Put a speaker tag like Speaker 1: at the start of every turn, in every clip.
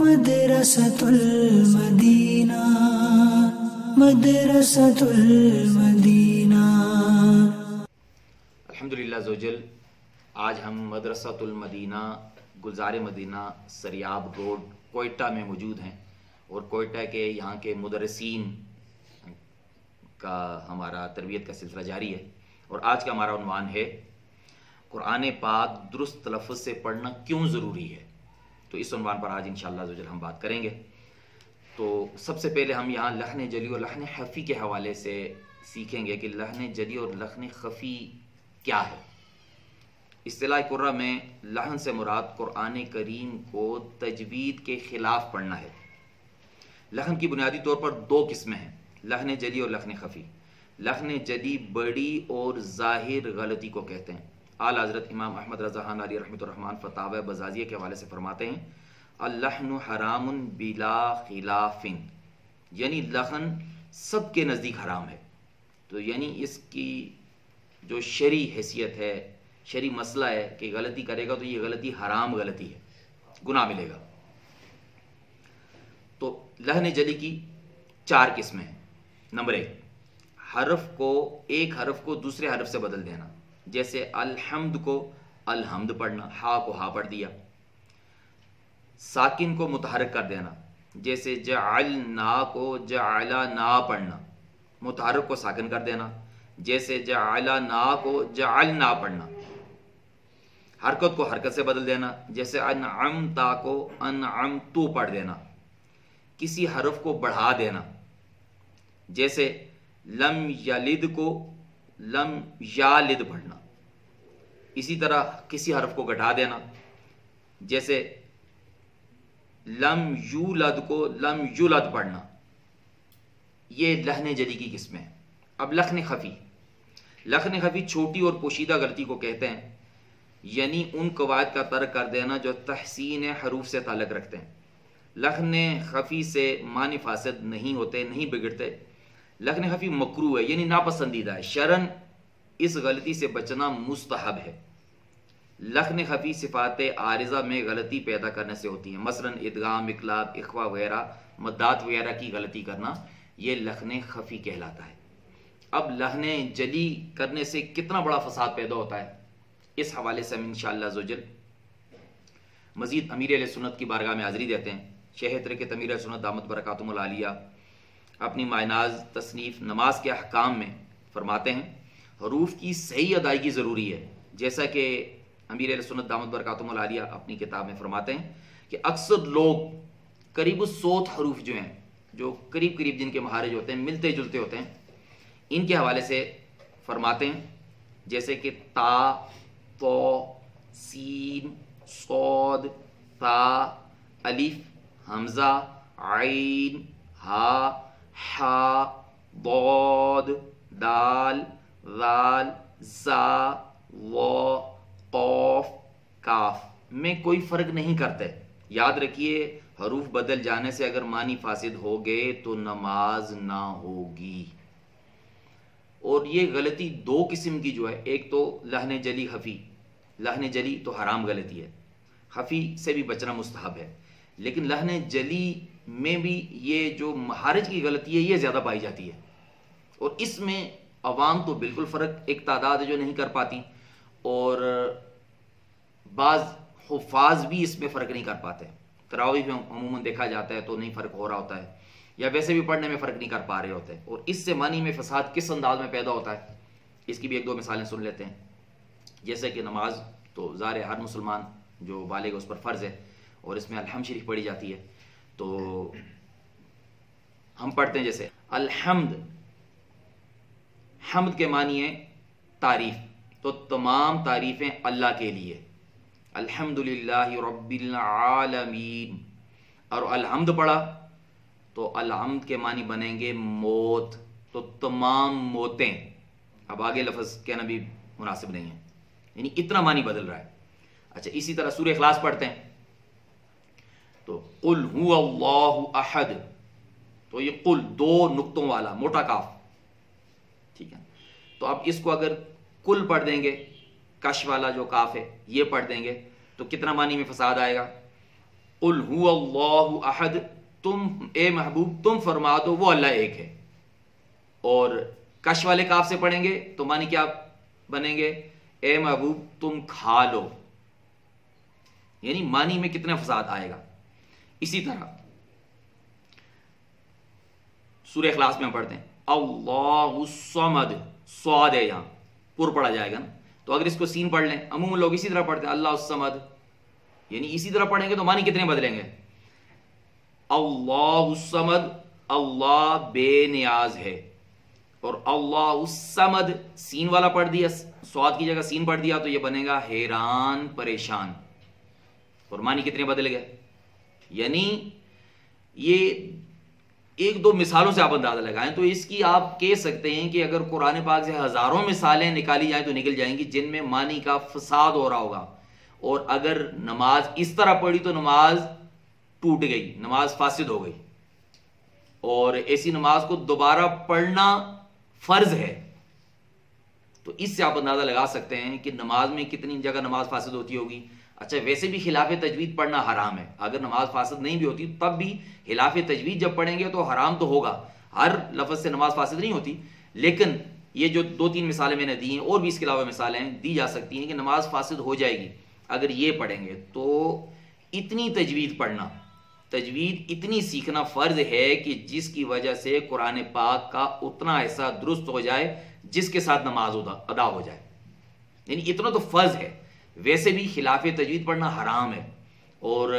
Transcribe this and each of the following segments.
Speaker 1: مدرسة المدینہ مدرسة المدینہ
Speaker 2: الحمد للہ زوجل، آج ہم مدرسۃ المدینہ گلزار مدینہ، سریاب روڈ، کوئٹہ میں موجود ہیں۔ اور کوئٹہ کے یہاں کے مدرسین کا ہمارا تربیت کا سلسلہ جاری ہے۔ اور آج کا ہمارا عنوان ہے، قرآن پاک درست تلفظ سے پڑھنا کیوں ضروری ہے؟ تو اس عنوان پر آج انشاءاللہ شاء ہم بات کریں گے۔ تو سب سے پہلے ہم یہاں لہن جلی اور لہن حفی کے حوالے سے سیکھیں گے کہ لہن جلی اور لہن خفی کیا ہے۔ اصطلاح قرہ میں لہن سے مراد قرآن کریم کو تجوید کے خلاف پڑھنا ہے۔ لہن کی بنیادی طور پر دو قسمیں ہیں، لہن جلی اور لہن خفی۔ لہن جلی بڑی اور ظاہر غلطی کو کہتے ہیں۔ آل حضرت امام احمد رضا خان علی رحمۃ الرحمٰن فتح بزازیہ کے حوالے سے فرماتے ہیں، اللحن حرام بلا خلاف یعنی لخن سب کے نزدیک حرام ہے۔ تو یعنی اس کی جو شرع حیثیت ہے شرع مسئلہ ہے کہ غلطی کرے گا تو یہ غلطی حرام غلطی ہے، گناہ ملے گا۔ تو لہن جلی کی چار قسمیں ہیں۔ نمبر ایک، حرف کو، ایک حرف کو دوسرے حرف سے بدل دینا۔ جیسے الحمد کو الحمد پڑھنا، ہا کو ہا پڑھ دیا۔ ساکن کو متحرک کر دینا، جیسے جعلنا کو جعلا نا پڑھنا، متحرک کو ساکن کر دینا، جیسے جعلا نا کو جعلنا پڑھنا۔ حرکت کو حرکت سے بدل دینا، جیسے انعمتا کو انعمتو پڑھ دینا۔ کسی حرف کو بڑھا دینا، جیسے لم یلد کو لم یالد پڑھنا اسی طرح کسی حرف کو گھٹا دینا، جیسے لم یولد کو لم یولد پڑھنا یہ لہن جلی کی قسمیں اب لکھن خفی۔ لکھن خفی چھوٹی اور پوشیدہ غلطی کو کہتے ہیں یعنی ان قواعد کا ترک کر دینا جو تحسین حروف سے تعلق رکھتے ہیں۔ لکھن خفی سے معنی فاسد نہیں ہوتے، نہیں بگڑتے۔ لکھن خفی مکرو ہے یعنی ناپسندیدہ ہے۔ شرن اس غلطی سے بچنا مستحب ہے۔ لکھن خفی صفات عارضہ میں غلطی پیدا کرنے سے ہوتی ہیں۔ مثلا ادغام اقلاب اخوا وغیرہ مدات وغیرہ کی غلطی کرنا، یہ لکھن خفی کہلاتا ہے۔ اب لہن جلی کرنے سے کتنا بڑا فساد پیدا ہوتا ہے، اس حوالے سے ہم انشاءاللہ زوجل مزید امیر علیہ سنت کی بارگاہ میں حاضری دیتے ہیں۔ شہر کے تمیر سنت، دامت برکاتم العالیہ اپنی مائناز تصنیف نماز کے احکام میں فرماتے ہیں۔ حروف کی صحیح ادائیگی ضروری ہے۔ جیسا کہ امیر علیہ سنت دامت برکاتم العالیہ اپنی کتاب میں فرماتے ہیں کہ اکثر لوگ قریب سوت حروف جو ہیں، جو قریب قریب جن کے مہارج ہوتے ہیں، ملتے جلتے ہوتے ہیں، ان کے حوالے سے فرماتے ہیں، جیسے کہ تا، تو، سین، سود، تا، الف، حمزہ، عین، ہا ہا بود دال زا و قوف، کاف میں کوئی فرق نہیں کرتے۔ یاد رکھیے، حروف بدل جانے سے اگر معنی فاسد ہو گئے تو نماز نہ ہوگی۔ اور یہ غلطی دو قسم کی جو ہے، ایک تو لہن جلی حفی۔ لہن جلی تو حرام غلطی ہے۔ حفی سے بھی بچنا مستحب ہے۔ لیکن لہن جلی میں بھی یہ جو مہارج کی غلطی ہے، یہ زیادہ پائی جاتی ہے۔ اور اس میں عوام تو بالکل فرق، ایک تعداد ہے جو نہیں کر پاتی، اور بعض حفاظ بھی اس میں فرق نہیں کر پاتے۔ تراوی میں عموماً دیکھا جاتا ہے تو نہیں فرق ہو رہا ہوتا ہے، یا ویسے بھی پڑھنے میں فرق نہیں کر پا رہے ہوتے۔ اور اس سے معنی میں فساد کس انداز میں پیدا ہوتا ہے؟ اس کی بھی ایک دو مثالیں سن لیتے ہیں۔ جیسے کہ نماز تو ظاہر ہر مسلمان جو بالغ اس پر فرض ہے، اور اس میں الحمد شریف پڑھی جاتی ہے۔ تو ہم پڑھتے ہیں جیسے الحمد، حمد کے معنی ہے تعریف، تو تمام تعریفیں اللہ کے لیے۔ الحمد للہ رب العالمین۔ اور الحمد پڑھا، تو الحمد کے معنی بنیں گے موت، تو تمام موتیں۔ اب آگے لفظ کہنا بھی مناسب نہیں ہے یعنی اتنا معنی بدل رہا ہے۔ اچھا اسی طرح سورہ اخلاص پڑھتے ہیں۔ تو قل هو اللہ احد۔ تو یہ قل دو نقطوں والا، موٹا کاف۔ ٹھیک ہے؟ تو اب اس کو اگر کل پڑھ دیں گے، کش والا جو کاف ہے، یہ پڑھ دیں گے، تو کتنا معنی میں فساد آئے گا؟ قل هو اللہ احد۔ تم، اے محبوب، تم فرما دو، وہ اللہ ایک ہے۔ اور کش والے کاف سے پڑھیں گے، تو معنی کیا بنیں گے؟ اے محبوب، تم کھا لو۔ یعنی معنی میں کتنا فساد آئے گا؟ اسی طرح۔ سورہ اخلاص میں ہم پڑھتے ہیں۔ اللہ الصمد سواد ہے یہاں۔ پر پڑھا جائے گا نا۔ تو اگر اس کو سین پڑھ لیں عموم لوگ اسی طرح پڑھتے ہیں۔ اللہ الصمد۔ یعنی اسی طرح پڑھیں گے تو معنی کتنے بدلیں گے؟ اللہ الصمد، اللہ بے نیاز ہے۔ اور اللہ الصمد، سین والا پڑھ دیا سواد کی جگہ سین پڑھ دیا تو یہ بنے گا حیران، پریشان۔ اور معنی کتنے بدل گئے؟ یعنی یہ ایک دو مثالوں سے آپ اندازہ لگائیں تو اس کی آپ کہہ سکتے ہیں کہ اگر قرآن پاک سے ہزاروں مثالیں نکالی جائیں تو نکل جائیں گی جن میں معنی کا فساد ہو رہا ہوگا۔ اور اگر نماز اس طرح پڑھی تو نماز ٹوٹ گئی، نماز فاسد ہو گئی۔ اور ایسی نماز کو دوبارہ پڑھنا فرض ہے۔ تو اس سے آپ اندازہ لگا سکتے ہیں کہ نماز میں کتنی جگہ نماز فاسد ہوتی ہوگی۔ اچھا ویسے بھی خلاف تجوید پڑھنا حرام ہے۔ اگر نماز فاسد نہیں بھی ہوتی، تب بھی خلاف تجوید جب پڑھیں گے تو حرام تو ہوگا۔ ہر لفظ سے نماز فاسد نہیں ہوتی، لیکن یہ جو دو تین مثالیں میں نے دی ہیں، اور بھی اس کے علاوہ مثالیں دی جا سکتی ہیں کہ نماز فاسد ہو جائے گی۔ اگر یہ پڑھیں گے تو اتنی تجوید پڑھنا، تجوید اتنی سیکھنا فرض ہے کہ جس کی وجہ سے قرآن پاک کا اتنا ایسا درست ہو جائے، جس کے ساتھ نماز ادا ہو جائے۔ یعنی اتنا تو فرض ہے۔ ویسے بھی خلاف تجوید پڑھنا حرام ہے۔ اور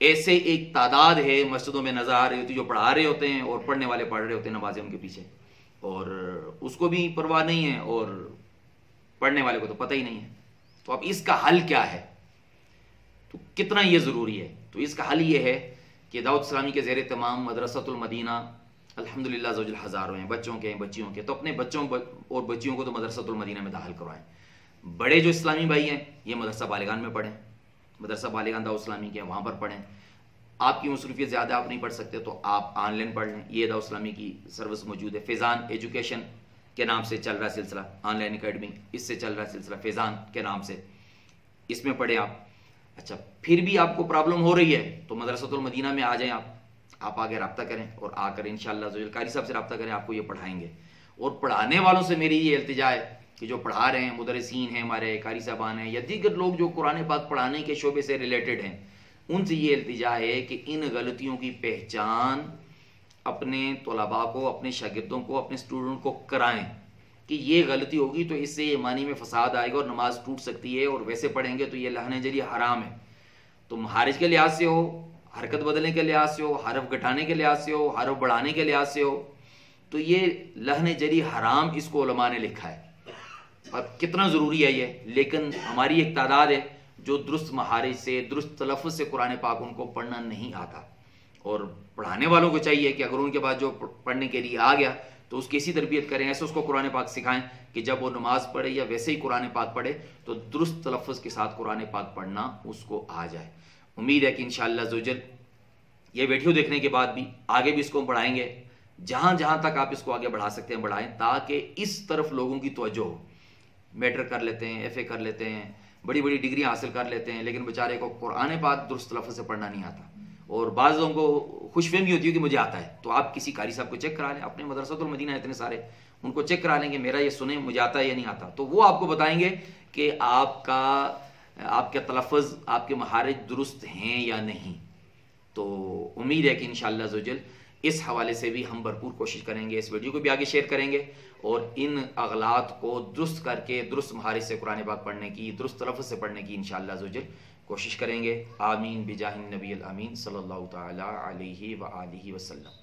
Speaker 2: ایسے ایک تعداد ہے مسجدوں میں نظر آ رہی ہوتی جو پڑھا رہے ہوتے ہیں اور پڑھنے والے پڑھ رہے ہوتے ہیں نمازیں ان کے پیچھے۔ اور اس کو بھی پرواہ نہیں ہے اور پڑھنے والے کو تو پتہ ہی نہیں ہے۔ تو اب اس کا حل کیا ہے؟ تو کتنا یہ ضروری ہے؟ تو اس کا حل یہ ہے کہ داؤد اسلامی کے زیر تمام مدرسۃ المدینہ الحمد للہ زوج الحضار ہیں، بچوں کے ہیں، بچیوں کے تو اپنے بچوں اور بچیوں کو تو مدرسۃ المدینہ میں داخل کروائیں۔ بڑے جو اسلامی بھائی ہیں، یہ مدرسہ بالغان میں پڑھیں۔ مدرسہ بالغان داؤ اسلامی کے وہاں پر پڑھیں۔ آپ کی مصروفیت زیادہ آپ نہیں پڑھ سکتے، تو آپ آن لائن پڑھ لیں۔ یہ داؤ اسلامی کی سروس موجود ہے۔ فیضان ایجوکیشن کے نام سے چل رہا ہے سلسلہ، آن لائن اکیڈمی، اس سے چل رہا ہے سلسلہ فیضان کے نام سے۔ اس میں پڑھیں آپ۔ اچھا پھر بھی آپ کو پرابلم ہو رہی ہے، تو مدرسۃ المدینہ میں آ جائیں آپ۔ آپ آگے رابطہ کریں اور آ کر ان شاء اللہ قاری صاحب سے رابطہ کریں، آپ کو یہ پڑھائیں گے۔ اور پڑھانے والوں سے میری یہ التجا ہے کہ جو پڑھا رہے ہیں، مدرسین ہیں، ہمارے قاری صاحبان ہیں، یا دیگر لوگ جو قرآن پاک پڑھانے کے شعبے سے ریلیٹڈ ہیں، ان سے یہ التجا ہے کہ ان غلطیوں کی پہچان اپنے طلباء کو، اپنے شاگردوں کو، اپنے اسٹوڈنٹ کو کرائیں۔ کہ یہ غلطی ہوگی تو اس سے یہ معنی میں فساد آئے گا اور نماز ٹوٹ سکتی ہے اور ویسے پڑھیں گے تو یہ لہن جلی حرام ہے۔ تو مہارج کے لحاظ سے ہو، حرکت بدلنے کے لحاظ سے ہو، حرف گھٹانے کے لحاظ سے ہو، حرف بڑھانے کے لحاظ سے ہو، تو یہ لہن جلی حرام اس کو علماء نے لکھا ہے۔ اب کتنا ضروری ہے یہ؟ لیکن ہماری ایک تعداد ہے جو درست مہارج سے، درست تلفظ سے قرآن پاک ان کو پڑھنا نہیں آتا۔ اور پڑھانے والوں کو چاہیے کہ اگر ان کے بعد جو پڑھنے کے لیے آ گیا تو اس کی ایسی تربیت کریں، ایسے اس کو قرآن پاک سکھائیں کہ جب وہ نماز پڑھے یا ویسے ہی قرآن پاک پڑھے تو درست تلفظ کے ساتھ قرآن پاک پڑھنا اس کو آ جائے۔ امید ہے کہ انشاءاللہ زوجل یہ ویڈیو دیکھنے کے بعد بھی آگے بھی اس کو ہم پڑھائیں گے۔ جہاں جہاں تک آپ اس کو آگے بڑھا سکتے ہیں، بڑھائیں تاکہ اس طرف لوگوں کی توجہ ہو۔ میٹر کر لیتے ہیں، ایف اے کر لیتے ہیں، بڑی بڑی ڈگری حاصل کر لیتے ہیں، لیکن بیچارے کو قرآن پاک درست لفظ سے پڑھنا نہیں آتا۔ اور بعض لوگوں کو خوش فہمی ہوتی ہے کہ مجھے آتا ہے۔ تو آپ کسی قاری صاحب کو چیک کرا لیں، اپنے مدرسۃ المدینہ اتنے سارے، ان کو چیک کرا لیں کہ میرا یہ سنیں، مجھے آتا ہے یا نہیں آتا۔ تو وہ آپ کو بتائیں گے کہ آپ کا، آپ کے تلفظ، آپ کے مہارج درست ہیں یا نہیں۔ تو امید ہے کہ انشاءاللہ شاء اس حوالے سے بھی ہم بھرپور کوشش کریں گے، اس ویڈیو کو بھی آگے شیئر کریں گے۔ اور ان اغلاط کو درست کر کے، درست مہارت سے قرآن پاک پڑھنے کی، درست تلفظ سے پڑھنے کی انشاءاللہ شاء کوشش کریں گے۔ آمین، بجاہ نبی الامین، صلی اللہ تعالیٰ علیہ و وسلم۔